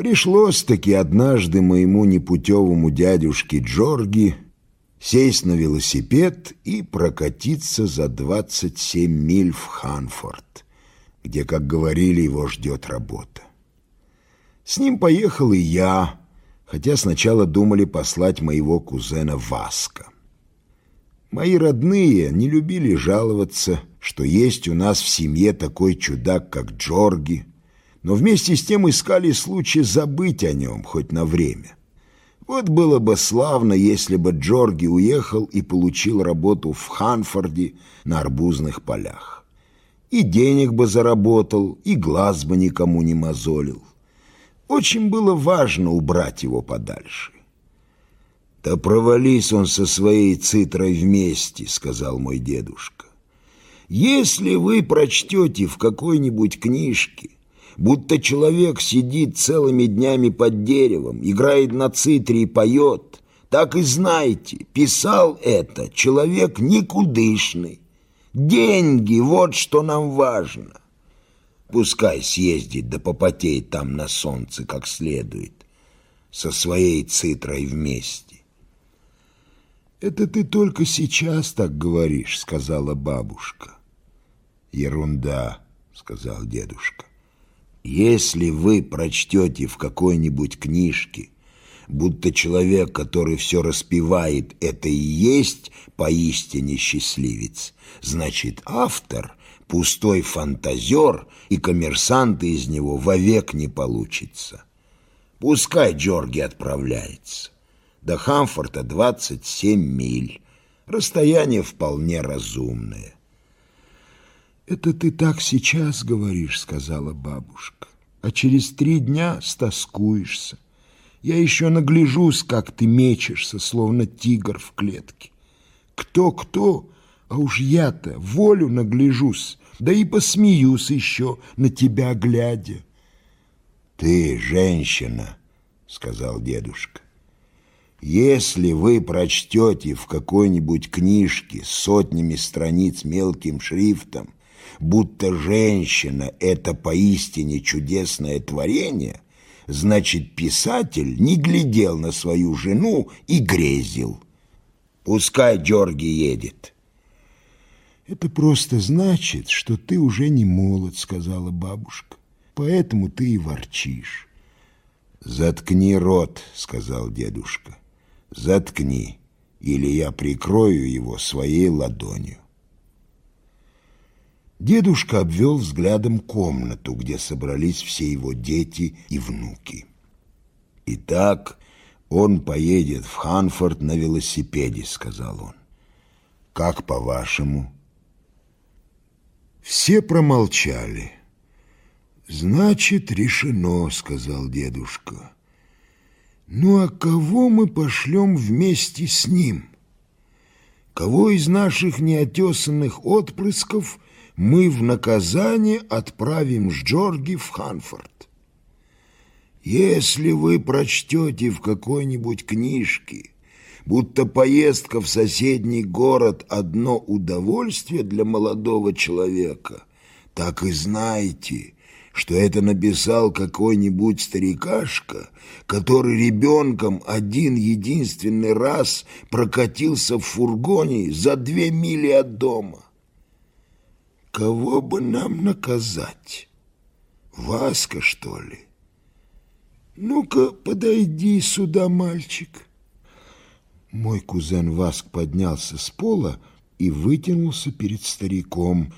Пришлось-таки однажды моему непутевому дядюшке Джорги сесть на велосипед и прокатиться за 27 миль в Ханфорд, где, как говорили, его ждет работа. С ним поехал и я, хотя сначала думали послать моего кузена Васка. Мои родные не любили жаловаться, что есть у нас в семье такой чудак, как Джорги, но вместе с тем искали случай забыть о нем хоть на время. Вот было бы славно, если бы Джорги уехал и получил работу в Ханфорде на арбузных полях. И денег бы заработал, и глаз бы никому не мозолил. Очень было важно убрать его подальше. «Да провались он со своей цитрой вместе», — сказал мой дедушка. «Если вы прочтете в какой-нибудь книжке, будто человек сидит целыми днями под деревом, играет на цитре и поет, так и знайте, писал это человек никудышный. Деньги — вот что нам важно. Пускай съездит да попотеет там на солнце как следует, со своей цитрой вместе. «Это ты только сейчас так говоришь», — сказала бабушка. «Ерунда», — сказал дедушка. Если вы прочтете в какой-нибудь книжке, будто человек, который все распевает, это и есть поистине счастливец, значит, автор — пустой фантазер, и коммерсанта из него вовек не получится. Пускай Джорги отправляется. До Хамфорта 27 миль. Расстояние вполне разумное. «Это ты так сейчас говоришь», — сказала бабушка, «а через три дня стоскуешься. Я еще нагляжусь, как ты мечешься, словно тигр в клетке. Кто-кто, а уж я-то волю нагляжусь, да и посмеюсь еще на тебя глядя». «Ты женщина», — сказал дедушка. Если вы прочтете в какой-нибудь книжке сотнями страниц мелким шрифтом будто женщина — это поистине чудесное творение, значит, писатель не глядел на свою жену и грезил. Пускай Георгий едет. «Это просто значит, что ты уже не молод», — сказала бабушка. «Поэтому ты и ворчишь». «Заткни рот», — сказал дедушка. «Заткни, или я прикрою его своей ладонью». Дедушка обвел взглядом комнату, где собрались все его дети и внуки. «Итак, он поедет в Ханфорд на велосипеде», — сказал он. «Как по-вашему?» Все промолчали. «Значит, решено», — сказал дедушка. «Ну а кого мы пошлем вместе с ним? Кого из наших неотесанных отпрысков — мы в наказание отправим с Джорги в Ханфорд. Если вы прочтете в какой-нибудь книжке, будто поездка в соседний город – одно удовольствие для молодого человека, так и знайте, что это написал какой-нибудь старикашка, который ребенком один единственный раз прокатился в фургоне за две мили от дома. Кого бы нам наказать? Васка, что ли? Ну-ка, подойди сюда, мальчик. Мой кузен Васк поднялся с пола и вытянулся перед стариком,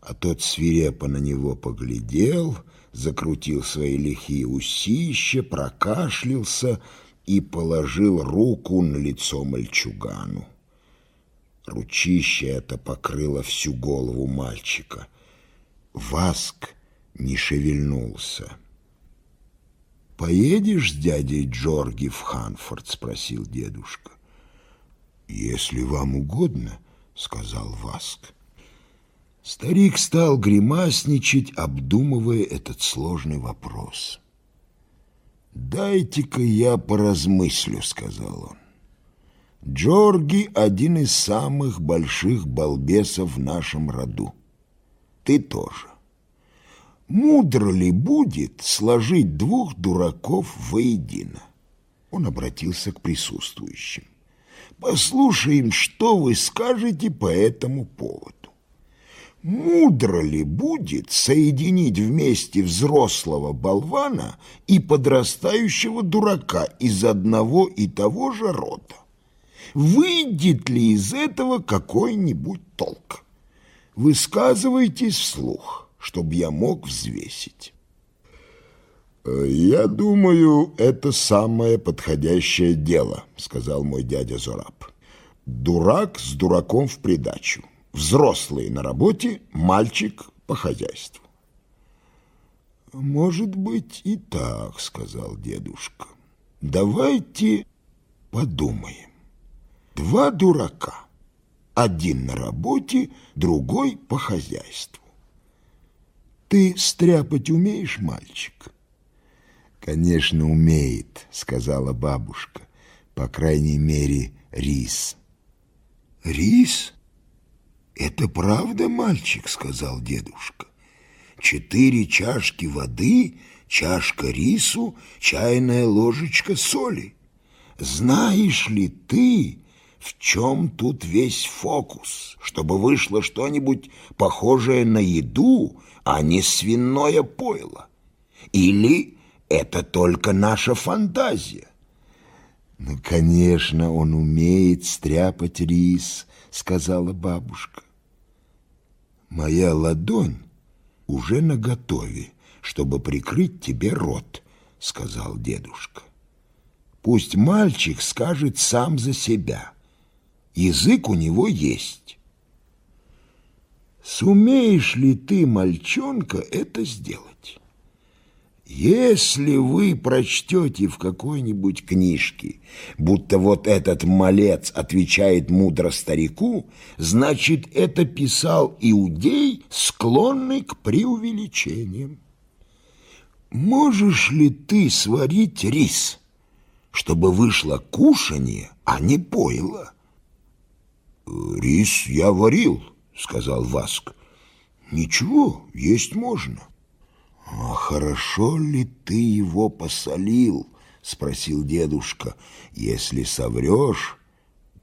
а тот свирепо на него поглядел, закрутил свои лихие усища, прокашлялся и положил руку на лицо мальчугану. Ручище это покрыло всю голову мальчика. Васк не шевельнулся. «Поедешь с дядей Джорги в Ханфорд?» — спросил дедушка. «Если вам угодно», — сказал Васк. Старик стал гримасничать, обдумывая этот сложный вопрос. «Дайте-ка я поразмыслю», — сказал он. Джорги – один из самых больших балбесов в нашем роду. Ты тоже. Мудро ли будет сложить двух дураков воедино? Он обратился к присутствующим. Послушаем, что вы скажете по этому поводу. Мудро ли будет соединить вместе взрослого болвана и подрастающего дурака из одного и того же рода? Выйдет ли из этого какой-нибудь толк? Высказывайтесь вслух, чтобы я мог взвесить. «Я думаю, это самое подходящее дело», — сказал мой дядя Зораб. «Дурак с дураком в придачу. Взрослый на работе, мальчик по хозяйству». «Может быть и так», — сказал дедушка. «Давайте подумаем. Два дурака. Один на работе, другой по хозяйству. Ты стряпать умеешь, мальчик?» «Конечно, умеет», — сказала бабушка. «По крайней мере, рис». «Рис? Это правда, мальчик?» — сказал дедушка. «Четыре чашки воды, чашка рису, чайная ложечка соли. Знаешь ли ты, в чем тут весь фокус, чтобы вышло что-нибудь похожее на еду, а не свиное пойло? Или это только наша фантазия. Ну, конечно, он умеет стряпать рис, сказала бабушка. Моя ладонь уже наготове, чтобы прикрыть тебе рот, сказал дедушка. Пусть мальчик скажет сам за себя. Язык у него есть. Сумеешь ли ты, мальчонка, это сделать? Если вы прочтете в какой-нибудь книжке, будто вот этот малец отвечает мудро старику, значит, это писал иудей, склонный к преувеличениям. Можешь ли ты сварить рис, чтобы вышло кушанье, а не пойло? Рис я варил, сказал Васк. Ничего, есть можно. «А хорошо ли ты его посолил?» — спросил дедушка. «Если соврешь,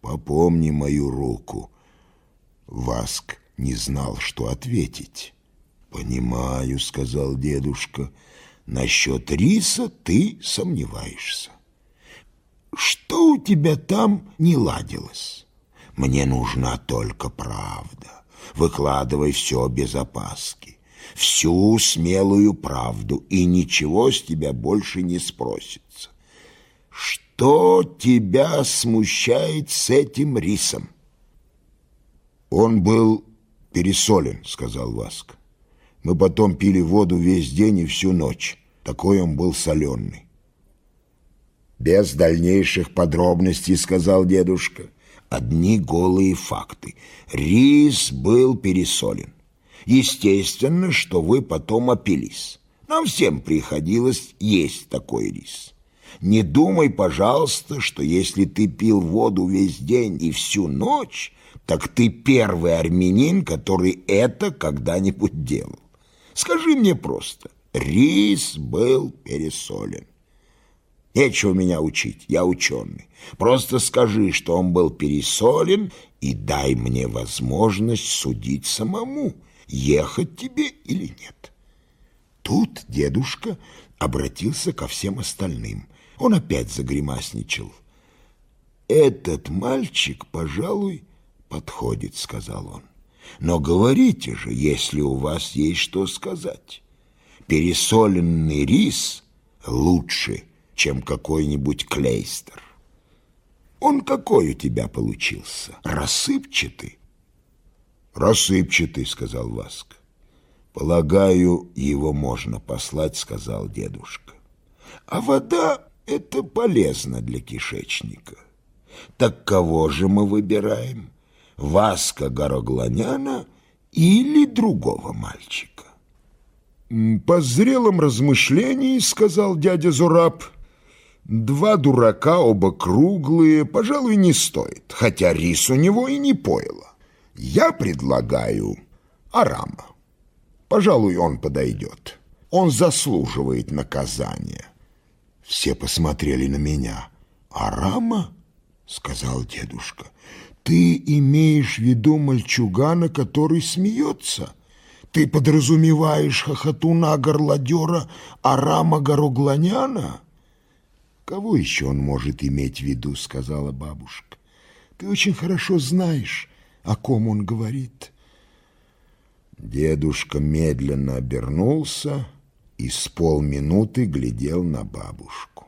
попомни мою руку». Васк не знал, что ответить. «Понимаю», — сказал дедушка, — «насчет риса ты сомневаешься». «Что у тебя там не ладилось? Мне нужна только правда. Выкладывай все без опаски всю смелую правду, и ничего с тебя больше не спросится. Что тебя смущает с этим рисом? Он был пересолен, сказал Васк. Мы потом пили воду весь день и всю ночь. Такой он был соленый. Без дальнейших подробностей, сказал дедушка. Одни голые факты. Рис был пересолен. Естественно, что вы потом опились. Нам всем приходилось есть такой рис. Не думай, пожалуйста, что если ты пил воду весь день и всю ночь, так ты первый армянин, который это когда-нибудь делал. Скажи мне просто, рис был пересолен. Нечего меня учить, я ученый. Просто скажи, что он был пересолен, и дай мне возможность судить самому ехать тебе или нет. Тут дедушка обратился ко всем остальным. Он опять загримасничал. «Этот мальчик, пожалуй, подходит», — сказал он. «Но говорите же, если у вас есть что сказать. Пересоленный рис лучше, чем какой-нибудь клейстер. Он какой у тебя получился? Рассыпчатый?» «Рассыпчатый», — сказал Васк. «Полагаю, его можно послать», — сказал дедушка. «А вода — это полезно для кишечника. Так кого же мы выбираем? Васка Горогланяна или другого мальчика?» «По зрелым размышлениям, — сказал дядя Зураб, — два дурака, оба круглые, пожалуй, не стоит, хотя рис у него и не пойло. Я предлагаю Арама. Пожалуй, он подойдет. Он заслуживает наказания. Все посмотрели на меня. «Арама?» — сказал дедушка. «Ты имеешь в виду мальчугана, который смеется?» Ты подразумеваешь хохотуна горлодера Арама Горогланяна? Кого еще он может иметь в виду, сказала бабушка. Ты очень хорошо знаешь, о ком он говорит. Дедушка медленно обернулся и с полминуты глядел на бабушку.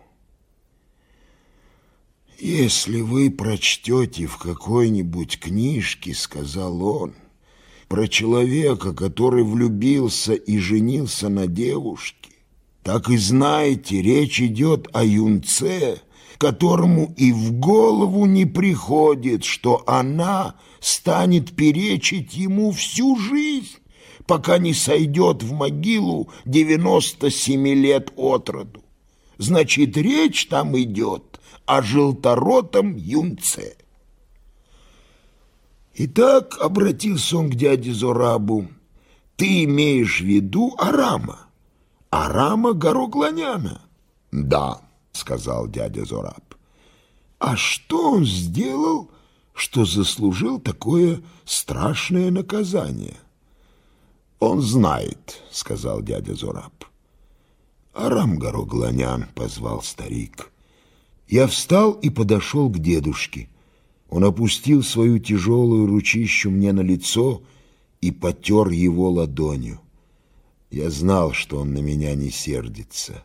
«Если вы прочтете в какой-нибудь книжке, — сказал он, — про человека, который влюбился и женился на девушке, так и знаете, речь идет о юнце, которому и в голову не приходит, что она станет перечить ему всю жизнь, пока не сойдет в могилу 97 лет от роду. Значит, речь там идет о желторотом юнце. Итак, обратился он к дяде Зорабу, ты имеешь в виду Арама, Арама Горогланяна? Да, сказал дядя Зораб. А что он сделал, что заслужил такое страшное наказание? Он знает, сказал дядя Зораб. Арам Горогланян, позвал старик. Я встал и подошел к дедушке. Он опустил свою тяжелую ручищу мне на лицо и потер его ладонью. Я знал, что он на меня не сердится.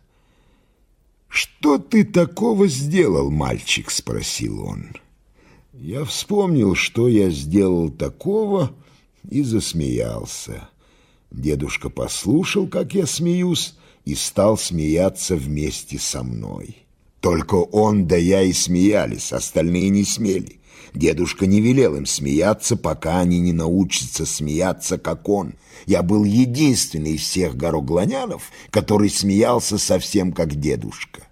«Что ты такого сделал, мальчик?» — спросил он. Я вспомнил, что я сделал такого, и засмеялся. Дедушка послушал, как я смеюсь, и стал смеяться вместе со мной. Только он да я и смеялись, остальные не смели. Дедушка не велел им смеяться, пока они не научатся смеяться, как он. Я был единственный из всех горогланянов, который смеялся совсем как дедушка.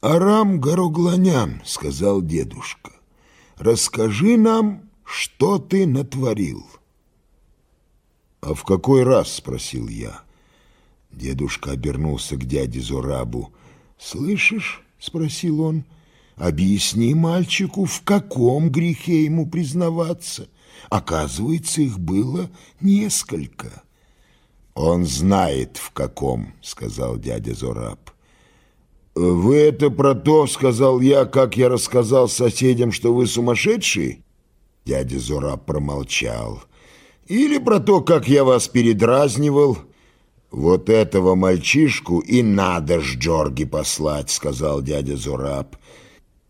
«Арам Горогланян», — сказал дедушка, — «расскажи нам, что ты натворил». «А в какой раз?» — спросил я. Дедушка обернулся к дяде Зурабу. «Слышишь?» — спросил он. — Объясни мальчику, в каком грехе ему признаваться. Оказывается, их было несколько. Он знает, в каком, сказал дядя Зораб. Вы это про то, сказал я, как я рассказал соседям, что вы сумасшедший? Дядя Зораб промолчал. Или про то, как я вас передразнивал? Вот этого мальчишку и надо ж Джорги послать, сказал дядя Зораб.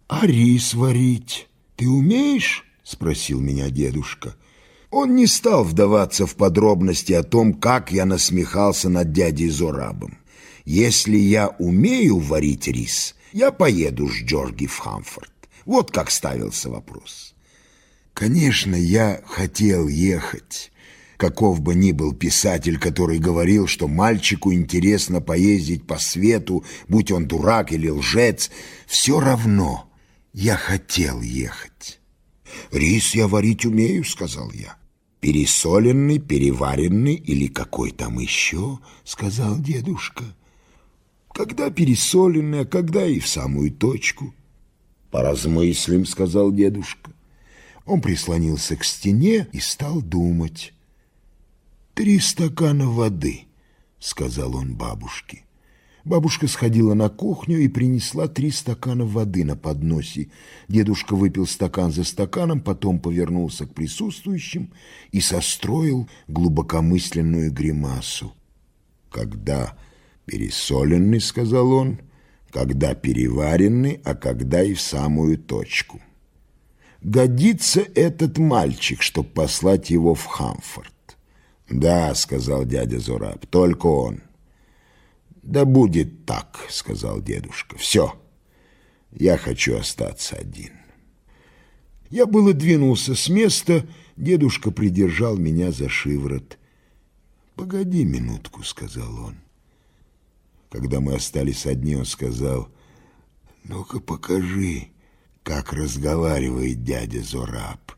«А рис варить ты умеешь?» — спросил меня дедушка. Он не стал вдаваться в подробности о том, как я насмехался над дядей Зорабом. «Если я умею варить рис, я поеду с Джорги в Хамфорд». Вот как ставился вопрос. Конечно, я хотел ехать. Каков бы ни был писатель, который говорил, что мальчику интересно поездить по свету, будь он дурак или лжец, все равно — я хотел ехать. «Рис я варить умею», — сказал я. «Пересоленный, переваренный или какой там еще?» — сказал дедушка. «Когда пересоленный, а когда и в самую точку». «Поразмыслим», — сказал дедушка. Он прислонился к стене и стал думать. «Три стакана воды», — сказал он бабушке. Бабушка сходила на кухню и принесла три стакана воды на подносе. Дедушка выпил стакан за стаканом, потом повернулся к присутствующим и состроил глубокомысленную гримасу. «Когда пересоленный, — сказал он, — когда переваренный, а когда и в самую точку. Годится этот мальчик, чтоб послать его в Хамфорд?» «Да, — сказал дядя Зураб, — только он». «Да будет так», — сказал дедушка. «Все, я хочу остаться один». Я было двинулся с места, дедушка придержал меня за шиворот. «Погоди минутку», — сказал он. Когда мы остались одни, он сказал, «Ну-ка покажи, как разговаривает дядя Зораб».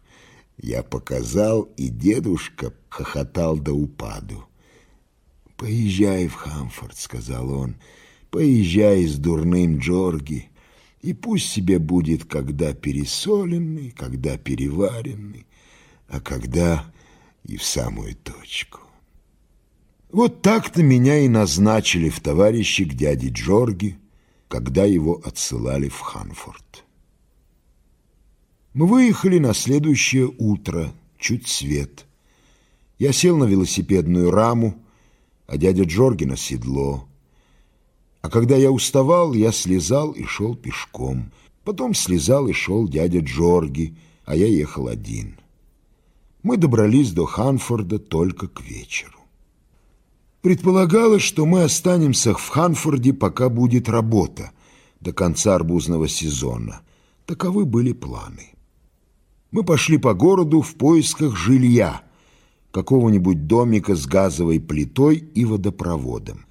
Я показал, и дедушка хохотал до упаду. «Поезжай в Хамфорд», — сказал он, — «поезжай с дурным Джорги, и пусть себе будет когда пересоленный, когда переваренный, а когда и в самую точку». Вот так-то меня и назначили в товарищи к дяде Джорги, когда его отсылали в Ханфорд. Мы выехали на следующее утро, чуть свет. Я сел на велосипедную раму, а дядя Джорги на седло. А когда я уставал, я слезал и шел пешком. Потом слезал и шел дядя Джорги, а я ехал один. Мы добрались до Ханфорда только к вечеру. Предполагалось, что мы останемся в Ханфорде, пока будет работа, до конца арбузного сезона. Таковы были планы. Мы пошли по городу в поисках жилья, какого-нибудь домика с газовой плитой и водопроводом.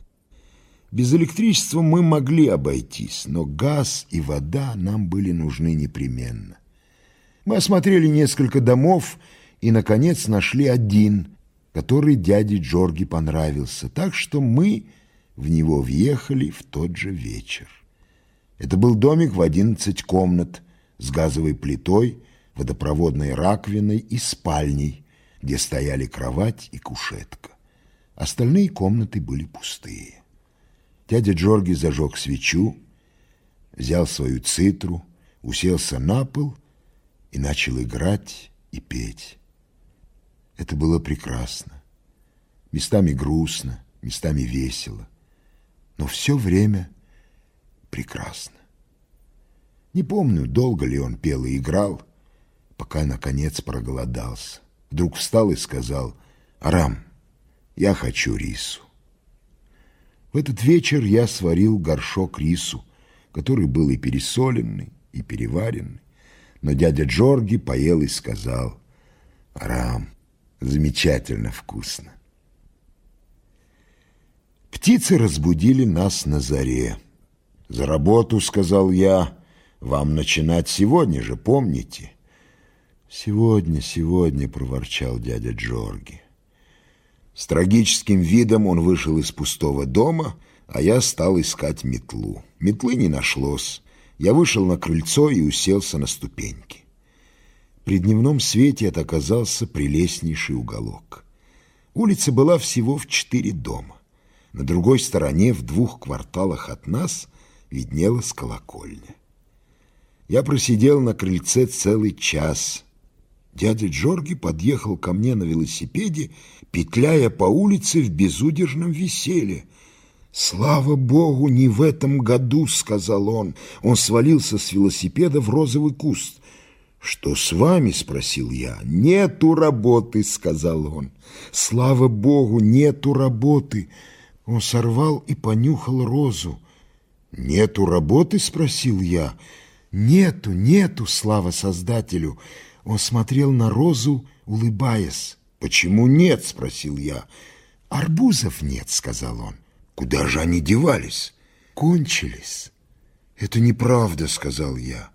Без электричества мы могли обойтись, но газ и вода нам были нужны непременно. Мы осмотрели несколько домов и, наконец, нашли один, который дяде Джорги понравился, так что мы в него въехали в тот же вечер. Это был домик в одиннадцать комнат с газовой плитой, водопроводной раковиной и спальней, где стояли кровать и кушетка. Остальные комнаты были пустые. Дядя Джорги зажег свечу, взял свою цитру, уселся на пол и начал играть и петь. Это было прекрасно. Местами грустно, местами весело. Но все время прекрасно. Не помню, долго ли он пел и играл, пока, наконец, проголодался. Вдруг встал и сказал, «Арам, я хочу рису». В этот вечер я сварил горшок рису, который был и пересоленный, и переваренный. Но дядя Джорги поел и сказал, «Арам, Замечательно вкусно. Птицы разбудили нас на заре. «За работу», — сказал я, — «вам начинать сегодня же, помните?» «Сегодня, сегодня», — проворчал дядя Джорги. С трагическим видом он вышел из пустого дома, а я стал искать метлу. Метлы не нашлось. Я вышел на крыльцо и уселся на ступеньки. При дневном свете это оказался прелестнейший уголок. Улица была всего в четыре дома. На другой стороне, в двух кварталах от нас, виднелась колокольня. Я просидел на крыльце целый час. Дядя Джорги подъехал ко мне на велосипеде, петляя по улице в безудержном веселье. «Слава Богу, не в этом году», — сказал он. Он свалился с велосипеда в розовый куст. «Что с вами?» — спросил я. «Нету работы», — сказал он. «Слава Богу, нету работы». Он сорвал и понюхал розу. «Нету работы?» — спросил я. «Нету, нету, слава Создателю!» Он смотрел на розу, улыбаясь. «Почему нет?» — спросил я. «Арбузов нет», — сказал он. «Куда же они девались?» «Кончились». «Это неправда», — сказал я.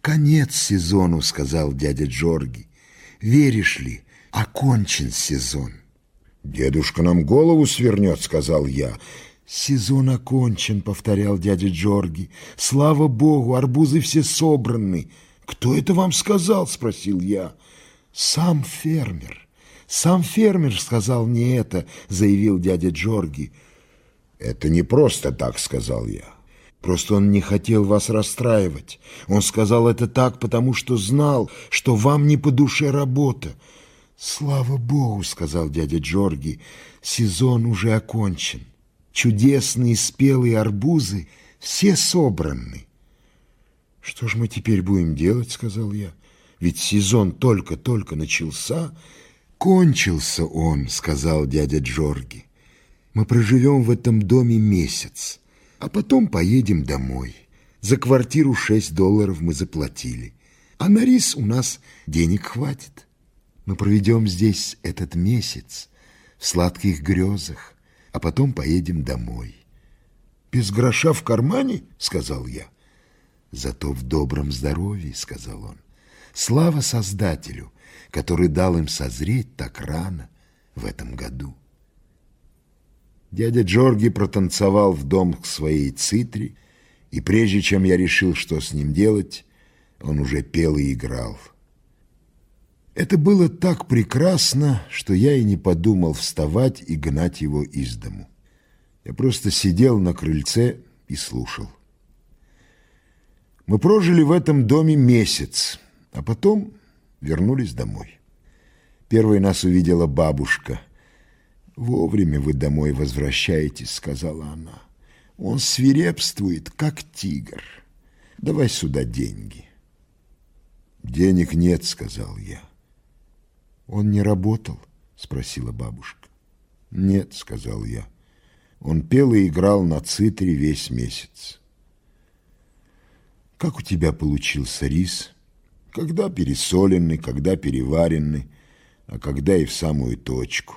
«Конец сезону», — сказал дядя Джорги. «Веришь ли, окончен сезон». «Дедушка нам голову свернет», — сказал я. «Сезон окончен», — повторял дядя Джорги. «Слава Богу, арбузы все собраны». «Кто это вам сказал?» — спросил я. «Сам фермер». «Сам фермер сказал мне это», — заявил дядя Джорги. «Это не просто так», — сказал я. Просто он не хотел вас расстраивать. Он сказал это так, потому что знал, что вам не по душе работа. «Слава Богу!» — сказал дядя Джорги. «Сезон уже окончен. Чудесные спелые арбузы все собраны». «Что ж мы теперь будем делать?» — сказал я. «Ведь сезон только-только начался». «Кончился он», — сказал дядя Джорги. «Мы проживем в этом доме месяц» а потом поедем домой. За квартиру 6 долларов мы заплатили, а на рис у нас денег хватит. Мы проведем здесь этот месяц в сладких грезах, а потом поедем домой. «Без гроша в кармане?» — сказал я. «Зато в добром здоровье», — сказал он. «Слава Создателю, который дал им созреть так рано в этом году». Дядя Джорги протанцевал в дом к своей цитре, и прежде чем я решил, что с ним делать, он уже пел и играл. Это было так прекрасно, что я и не подумал вставать и гнать его из дому. Я просто сидел на крыльце и слушал. Мы прожили в этом доме месяц, а потом вернулись домой. Первой нас увидела бабушка. «Вовремя вы домой возвращаетесь», — сказала она. «Он свирепствует, как тигр. Давай сюда деньги». «Денег нет», — сказал я. «Он не работал?» — спросила бабушка. «Нет», — сказал я. Он пел и играл на цитре весь месяц. «Как у тебя получился рис? Когда пересоленный, когда переваренный, а когда и в самую точку.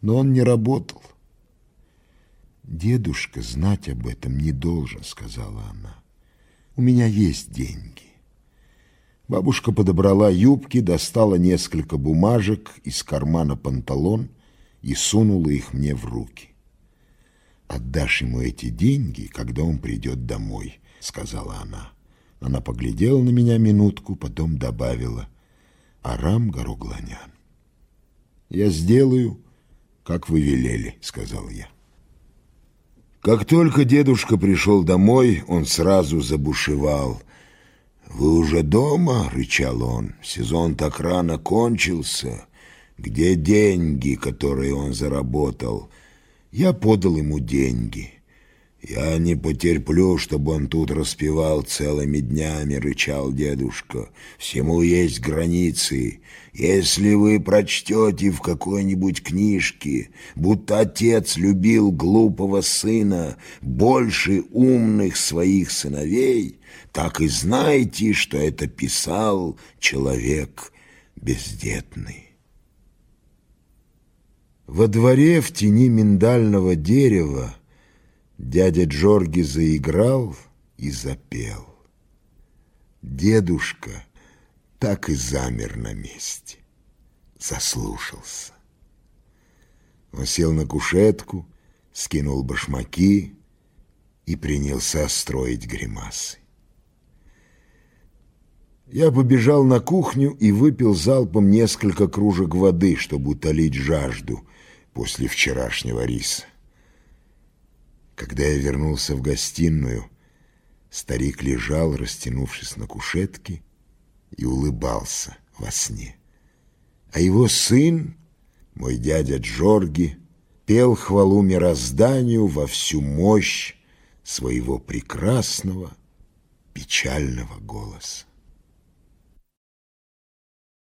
Но он не работал». «Дедушка знать об этом не должен», — сказала она. «У меня есть деньги». Бабушка подобрала юбки, достала несколько бумажек из кармана панталон и сунула их мне в руки. «Отдашь ему эти деньги, когда он придет домой», — сказала она. Она поглядела на меня минутку, потом добавила «Арам Гаругланян». «Я сделаю, как вы велели», — сказал я. Как только дедушка пришел домой, он сразу забушевал. «Вы уже дома?» — рычал он. «Сезон так рано кончился. Где деньги, которые он заработал?» Я подал ему деньги. «Я не потерплю, чтобы он тут распевал целыми днями», — рычал дедушка. «Всему есть границы. Если вы прочтете в какой-нибудь книжке, будто отец любил глупого сына больше умных своих сыновей, так и знайте, что это писал человек бездетный». Во дворе в тени миндального дерева Дядя Джорги заиграл и запел. Дедушка так и замер на месте, заслушался. Он сел на кушетку, скинул башмаки и принялся строить гримасы. Я побежал на кухню и выпил залпом несколько кружек воды, чтобы утолить жажду после вчерашнего риса. Когда я вернулся в гостиную, старик лежал, растянувшись на кушетке, и улыбался во сне. А его сын, мой дядя Джорги, пел хвалу мирозданию во всю мощь своего прекрасного печального голоса.